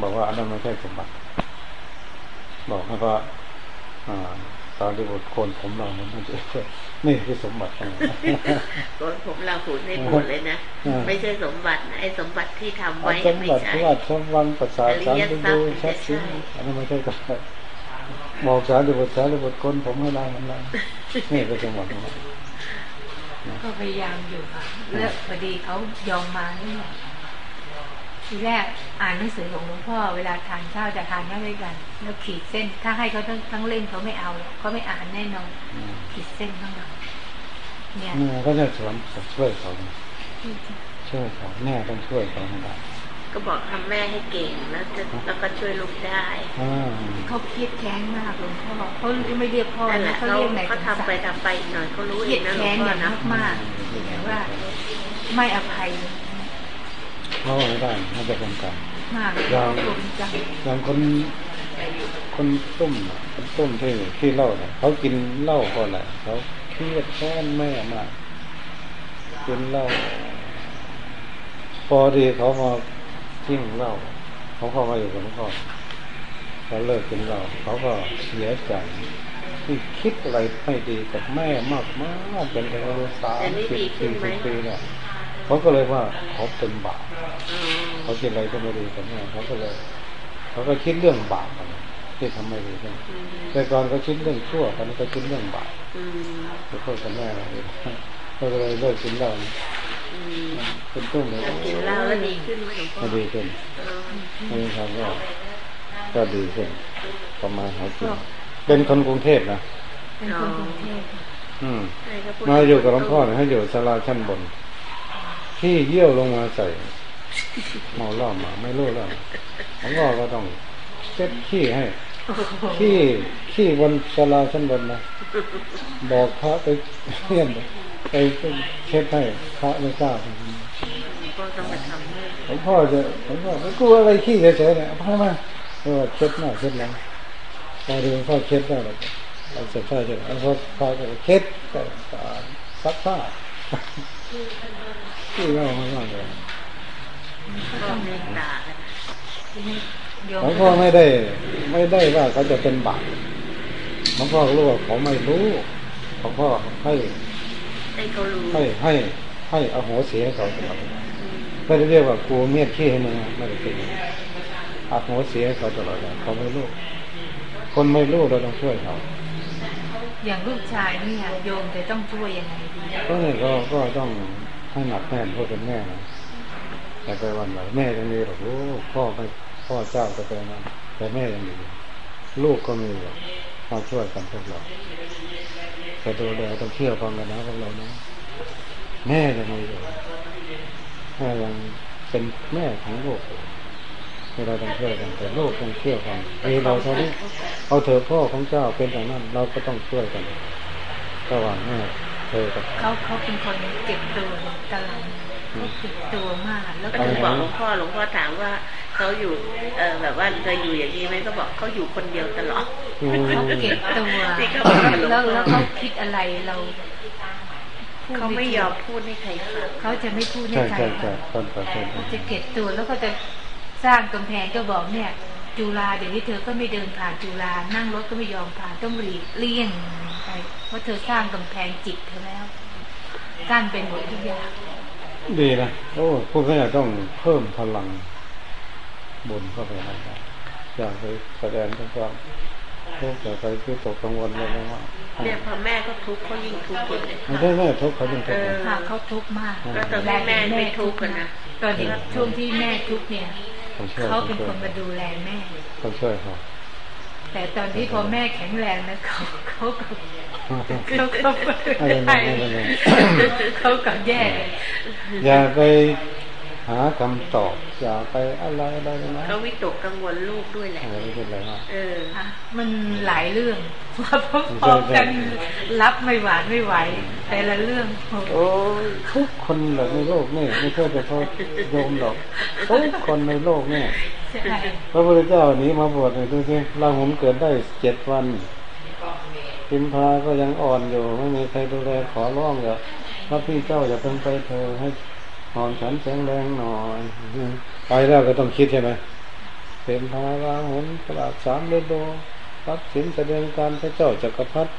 บอกว่าอันนั้นไม่ใช่สมบัติ บอกให้พระอ่า สารีบุตรโคนผมเรามันไม่ใช่นี่คือสมบัติของเราโกนผมลาหูในบวชเลยนะอ่าไม่ใช่สมบัตินะไอ้สมบัติที่ทำเอาไว้สยังมไม่บัติใช่ที่ว่าสมวังประสาทอริสารยดูทรัพย์ดูชัดสินใช่อันนั้นไม่ใช่ก็บอกสารีบุตรสารีบุตรโคนผมให้เรามันเรานี่คือสมบัติของเราก็พยายามอยู่ค่ะเลือกพอดีเขายอมมานี่แหละ ทีแรกอ่านหนังสือของหลวงพ่อเวลาทานข้าวจะทานข้าวด้วยกัน แล้วขีดเส้น ถ้าให้เขาทั้งทั้งเล่มเขาไม่เอาหรอกเขาไม่อ่านแน่นอนอืมขีดเส้นข้างหลังเนี่ยแม่ก็จะสอนช่วยเขาช่วยเขาแม่ต้องช่วยเขาให้ได้ก็บอกทำแม่ให้เก่งแล้วจะแล้วก็ช่วยลูกได้อ่าเขาเครียดแค้นมากหลวงพ่อเขาไม่เรียกพ่อนั่นแหนะละเขาเขาเรียกไหนเขาทำไปทำไปอีกหน่อยเขารู้เคเอรียงดนะหลวแค้งนพ่ออย่างนะมากๆแต่ว่าไม่อภัย เขาไม่ได้มันจะเป็นกรรมมากยาวรวมจังอย่างคนคนตุ้มน่ะคนตุ้มที่ที่เหล้าเนี่ยเขากินเหล้าก่อนแหละเขาเครียดแค้นแม่มากกินเหล้าพอดีเขามาทิ้งเหล้าเขาเข้ามาอยู่กับหลวงพ่อเขาเลิกกินเหล้าเขาก็เสียใจที่คิดอะไรไม่ดีกับแม่มากมากๆเป็นไปแล้วสามสิบสี่สิบปีเนี่ย เขาก็เลยว่าเขาเป็นบาปอ๋อเขาคิดอะไรก็ไม่ดีกับแม่เขาก็เลยเขาก็คิดเรื่องบาปกันที่ทำไม่ดีกันอืมแต่ก่อนก็คิดเรื่องชั่วตอนนี้ก็คิดเรื่องบาปอืมไปโทษกับแม่เราเลยก็เลยเลิกกินเหล้านะอืมเป็นตุ้มเลยแล้วกินเหล้าแล้วดีขึ้นไหมหลวงพ่อก็ดีขึ้นอ๋อนี่ครับก็ก็ดีขึ้นประมาณหากินเป็นคนกรุงเทพนะเป็นคนกรุงเทพอืมใช่ก็พูดมาอยู่กับหลวงพ่อเนี่ยให้อยู่ศาลาชั้นบน ที่เยี่ยวลงมาใส่เมาเหล้ามาไม่รู้แล้วหลวงพ่อก็ต้องเช็ดขี้ให้ขี้ขี้บนศาลาชั้นบนนะบอกพระไปเฮียนไปเช็ดให้พระไม่กล้าก็ต้องมาทำให้หลวงพ่อจะหลวงพ่อไม่กลัวอะไรขี้เฉยๆเนี่ยเพระมาเออเช็ดหน้าเช็ดหลังพอดูหลวงพ่อเช็ดได้เลยเอาเสร็จผ้าเช็ดเอาพอพอจะเช็ดก็ซักผ้า ขี้เล่ามากๆเลยก็เมตตากันนะทีนี้โยมหลวงพ่อไม่ได้ ไม่ได้ว่าเขาจะเป็นบาปหลวงพ่อรู้ว่าเขาไม่รู้หลวงพ่อให้ให้เขารู้ให้ให้ให้อโหสิให้เขาตลอดไม่ได้เรียกว่ากูเมียดขี้ให้มึงนะไม่ได้เป็นอโหสิให้เขาตลอดเลยเขาไม่รู้คนไม่รู้เราต้องช่วยเขาอย่างลูกชายเนี่ยโยมจะต้องช่วยยังไงดีก็เนี่ยก็ก็ต้อง ให้หนักแน่นพูดเป็นแม่นะแต่ไปวันไหนแม่ยังมีหรอกพ่อไม่พ่อเจ้าก็เป็นนั้นแต่แม่ยังมีลูกก็มีหรอกมาช่วยกันพวกเราแต่ดูแลต้องเชื่อฟังกันนะพวกเรานะแม่ยังมีอยู่แม่ยังเป็นแม่ของลูกเราต้องช่วยกันแต่โลกต้องเชื่อฟังมีเราเท่านี้เอาเถอะพ่อของเจ้าเป็นอย่างนั้น เราก็ต้องช่วยกันระหว่างแม่ เธอกับเขาเขาเป็นคนเก็บตัวตลอดเขาเก็บตัวมาก แล้วก็ก็ถึงบอกหลวงพ่อหลวงพ่อถามว่าเขาอยู่เออแบบว่าเคยอยู่อย่างนี้ไหมก็บอกเขาอยู่คนเดียวตลอดอืมเขาเก็บตัวที่เขาบอกกับหลวงพ่อแล้วแล้วเขาคิดอะไรเราพูดเขาไม่ยอมพูดให้ใครฟังเขาจะไม่พูดให้ใช่ใครใช่ใช่ฟังคนประเภทเขานั้นจะเก็บตัวแล้วก็จะสร้างกำแพงก็บอกเนี่ย จุฬาเดี๋ยวนี้เธอก็ไม่เดินผ่านจุฬานั่งรถก็ไม่ยอมผ่านต้องหลีกเลี่ยงไปเพราะเธอสร้างกำแพงจิตเธอแล้วกั้นเป็นหมดทุกอย่างดีนะโอ้พูดง่ายๆต้องเพิ่มพลังบุญเข้าไปนะครับอยากไปแสดงถึงความทุกข์อยากไปคือตกกังวลอะไรบ้างว่าเนี่ยพอแม่ก็ทุกข์เขายิ่งทุกข์คนเลยไม่ได้แม่ทุกข์เขายังทุกข์นะค่ะเขาทุกข์มากก็ตอนที่แม่ไม่ทุกข์กันนะตอนที่ช่วงที่แม่ทุกข์เนี่ยต้องช่วย เขาต้องเป็นช่วคยนมาดูแลแม่ต้องช่วยเขาแต่ตอนที่พอแม่แข็งแรงนะเขาเขาก็ไม่เขาก็ไม่เป็นไรได้ไม่เป็นไรเขาก็แย่เลยอย่าไป หาคำตอบอย่าไปอะไรอะไรนะเขาวิตกกังวลลูกด้วยแหละอะไรไม่เป็นไรมากเออค่ะมันหลายเรื่องมาพร้อมๆกันรับไม่หวานไม่ไหวแต่ละเรื่องโอ้โหโอ้ยทุกคนเหลในโลกนี่ไม่ใช่เฉพาะโยมหรอกทุกคนในโลกนี่ใช่พระพุทธเจ้าหนี้มาบวชเลยดูสิเราผมเกิดได้เจ็ดวันพิมพาก็ยังอ่อนอยู่ไม่มีใครดูแลขอร้องอย่าพระพี่เจ้าอย่าเพิ่งไปเธอให้ หอมฉันแข็งแรงหน่อยไปแล้วก็ต้องคิดใช่ไหมพิมพาวาหุนปราบสามฤดูรับสินแสดงการพระเจ้าจักรพรรดิ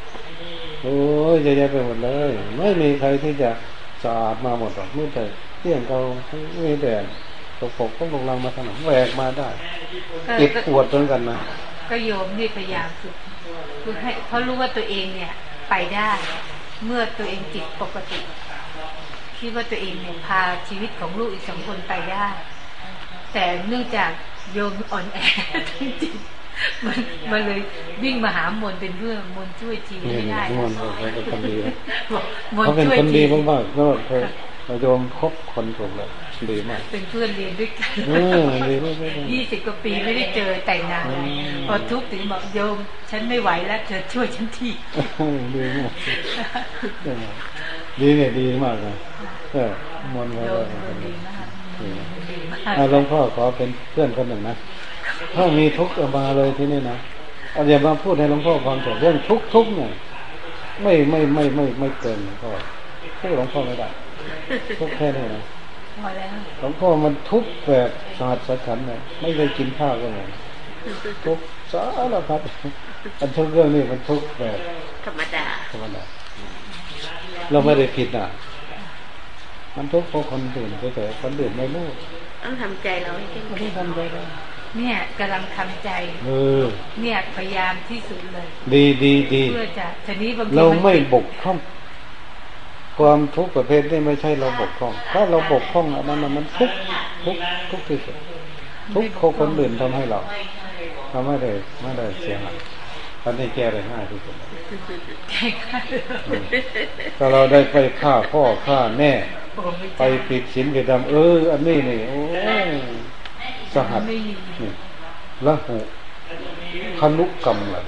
โอ้ยเยอะแยะไปหมดเลย ไม่มีใครที่จะสะอาดมาหมดหรอกมือแต่เที่ยงเขาไม่แดดตกปกก็ลงลังมาถนนแหวกมาได้ก็ติดก็ปวดเหมือนกันนะก็โยมนี่พยายามฝึกฝึกให้เพราะรู้ว่าตัวเองเนี่ย ไปได้ เมื่อตัวเองจิตปกติ คิดว่าตัวเองเนี่ยพาชีวิตของลูกอีกสองคนไปได้ แต่เนื่องจากโยมอ่อนแอทั้งจิตมันมันเลยวิ่งมาหามนต์เป็นเพื่อนมนต์ช่วยชีวิตนี่ไม่ได้มนเขาเป็นคนดีนะบอกมนเขาต์เป็นช่วยคนชีดีวิตมากๆก็เคยโยมคบคนถูกเลยดีมากเป็นเพื่อนเรียนด้วยกันเออดีมากไม่ได้ยี่สิบกว่าปีไม่ได้เจอแต่งงานอืมพอทุกข์ถึงบอกโยม ฉันไม่ไหวแล้ว เธอช่วยฉันทีดีมาก ดีเนี่ยดีมากเลยเออมนต์ไว้โยเลยมโยมดีมากนี่นะดีมากอะหลวงพ่อขอเป็นเพื่อนคนหนึ่งนะถ้ามีทุกข์เอามาเลยที่นี่นะเอาอย่ามาพูดให้หลวงพ่อฟังแต่เรื่องทุกข์ทุกข์เนี่ยไม่ไม่ไม่ไม่ไม่เกินหลวงพ่อพูดหลวงพ่อไม่ได้ทุกข์แค่นี้นะพอแล้วหลวงพ่อมันทุกข์แบบสหัสสขันเลยไม่ได้กินข้าวก็เลยทุกข์สารพัดอันทุกเรื่องนี้มันทุกข์แบบ ธรรมดา ธรรมดา เราไม่ได้ผิดอะ มันทุกข์เพราะคนอื่นเฉยๆคนอื่นไม่รู้ต้องทำใจเราให้เข้มไม่แข็ได้งทำใจได้เนี่ยกำลังทำใจเออเนี่ยพยายามที่สุดเลย ดีดีดีเพื่อจะทีนี้บางทีเรานไม่บกพร่องความทุกข์ประเภทนี้ไม่ใช่เราบกพร่อง ถ้าเราบกพร่องอันนั้นน่ะมันทุกข์ทุกข์ทุกข์ที่สุดทุกข์ของคนอื่นทำให้เราเราไม่ได้ไม่ได้เสียหาย อันนี้แก้ได้ง่ายที่สุดแก้ไขอืมถ้าเราได้ไปฆ่าพ่อฆ่าแม่ผมไม่ไปผิดศีลผิดธรรมเออ อันนี้นี่โอ้ยสหัสไม่มีนี่ละหุคนุกรรมเลย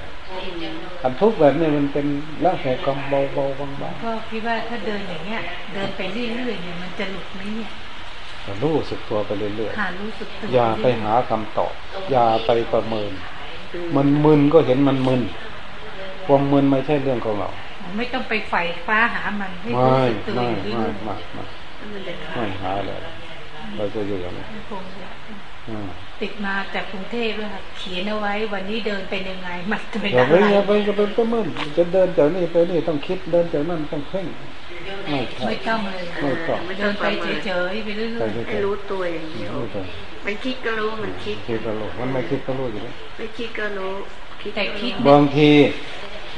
อันทุกข์แบบนี้มันเป็นละหุกรรมเบาๆบางๆก็คิดว่าถ้าเดินอย่างเงี้ย เดินไปเรื่อยๆเนี่ยมันจะหลุดไหมเนี่ยก็รู้สึกตัวไปเรื่อยหารู้สึกตัวๆอย่าไปหาคำตอบ อย่าไปประเมิน มันมึนก็เห็นมันมึนความมึนไม่ใช่เรื่องของเรา ไม่ต้องไปไฝ่ฟ้าหามันให้ไม่รู้สึกตัวไม่อยู่เรื่ไม่อยไม่ไม่มันจะไม่หาเลยเราจะอยู่อย่างนี้ๆคงจะอืมติดมาจากกรุงเทพด้วยค่ะเขียนเอาไว้ วันนี้เดินเป็นยังไงมันจะเป็นอย่าอะไปไรอย่าไปอย่าไปประเมินจะเดินจากนี่ไปนี่ต้องคิดเดินจากนั่นต้องเพ่ง ไม่ใช่ไม่ต้องเลยไม่ต้องเดินไปเฉยๆไปเรื่อยไปเฉให้ยรู้ตัวอย่างเดียวๆไม่ต้องมันคิดก็รู้มันคิดคิดก็รู้มันไม่คิดก็รู้อยู่แล้วไม่คิดก็รู้คิดๆแต่คิดบางที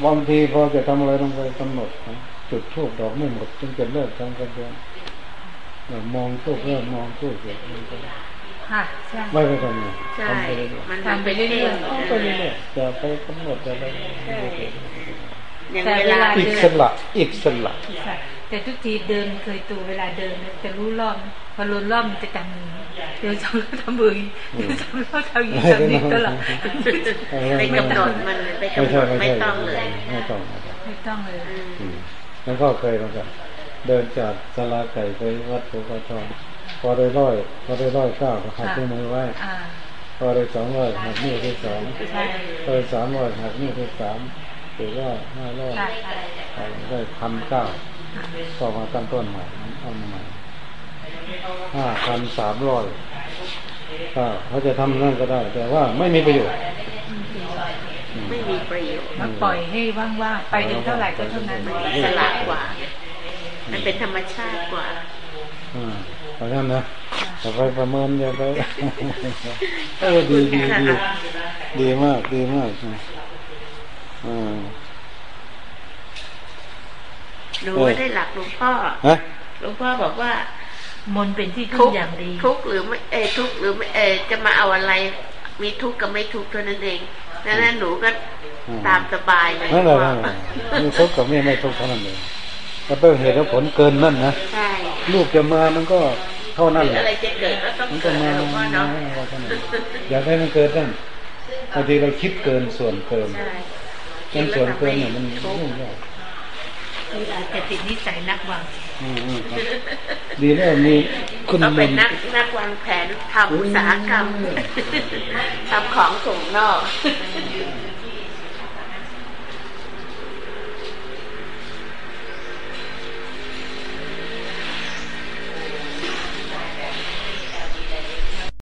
บางทีพอจะทำอะไรต้องไปกำหนดนะจุดทูบดอกไม่หมดจึงจะเลิกทำกันเดินเออมองทูบเริ่มมองทูบเสร็จมันก็ค่ะใช่ไม่ไปทำงานใช่ทำไปเรื่อยมันทำไปเรื่อยๆเอาไปเรื่อยๆจะไปกำหนดจะไปอย่างแต่เวเวลาลาอีกสละอีกสละๆค่ะ แต่ทุกทีเดินเคยตัวเวลาเดินเนี่ยจะรู้รอบนะพอรู้รอบมันจะจำมือเดินสองรอบทำมือเดินสองรอบทำอย่างนี้ทำนี้ตลอดไปกำหนดมันไปไม่กำหนใช่ดไม่ไม่ใช่ต้องเลยไม่ต้องไม่ต้องไม่ต้องเลยอืมอืมแล้วก็เคยเหมือนกันเดินจากสลาไก่ไปวัดภูกระทองพอได้ร้อยพอได้ร้อยเก้าก็หักนิ้วมือไว้อ่าพอได้สองร้อยหักนิ้วที่สองใช่พอได้สามร้อยหักนิ้วที่สามถือว่าห้าร้อยใช่ได้พันเก้า ก็มาตั้งต้นใหม่เอามาใหม่ห้าพันสามร้อยก็เขาจะทำนั่นก็ได้ แต่ว่าไม่มีประโยชน์อืมไม่มีประโยชน์มาปล่อยให้ว่างๆไปถึงเท่าไหร่ก็เท่านั้นมันอิสระกว่า มันเป็นธรรมชาติกว่าอ่าเพราะฉะนั้นนะอย่าไปประเมินอย่าไปเออดีดีดีดีมากดีมากนะอ่า หนูเออไม่ได้หลักหลวงพ่อฮะหลวงพ่อบอกว่ามนต์เป็นที่ทุพึ่กงอย่างดี ทุกข์หรือไม่เออทุกข์หรือไม่เออจะมาเอาอะไร มีทุกข์กับไม่ทุกข์เท่านั้นเองดังนั้นหนูก็ตามสบายเลยนั่นแหละนั่นแหละมีทุกข์กับไม่ไม่ทุกข์เท่านั้นเองถ้าเป็นเหตุและผลเกินนั่นนะใช่ลูกจะมามันก็เท่านั้นแหละอะไรจะเกิดก็ต้องมันเกิก็ดมานะหลวงพ่อเนาะมาเท่านั้นอยากให้มันเกิดนั่นบางทีเราคิดเกินส่วนเกินใช่มันส่วนเกินเนี่ยมันทุกยุ่งข์ยาก คืออาจจะติดนิสัยนักวางอืมอืมครับดีแล้วมีคุณต้องเป็นมนักนักวางแผนทำอุตสาหกรรมทำของส่งนอก